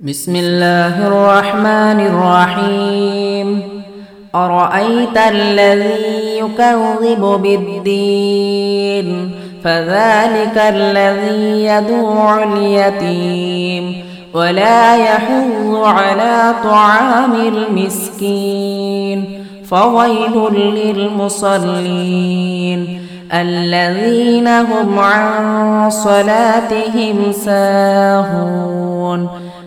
بسم الله الرحمن الرحيم. أرأيت الذي يكذب بالدين؟ فذلك الذي يدعو اليتيم ولا يحض على طعام المسكين. فويل للمصلين الذين هم عن صلاتهم ساهون.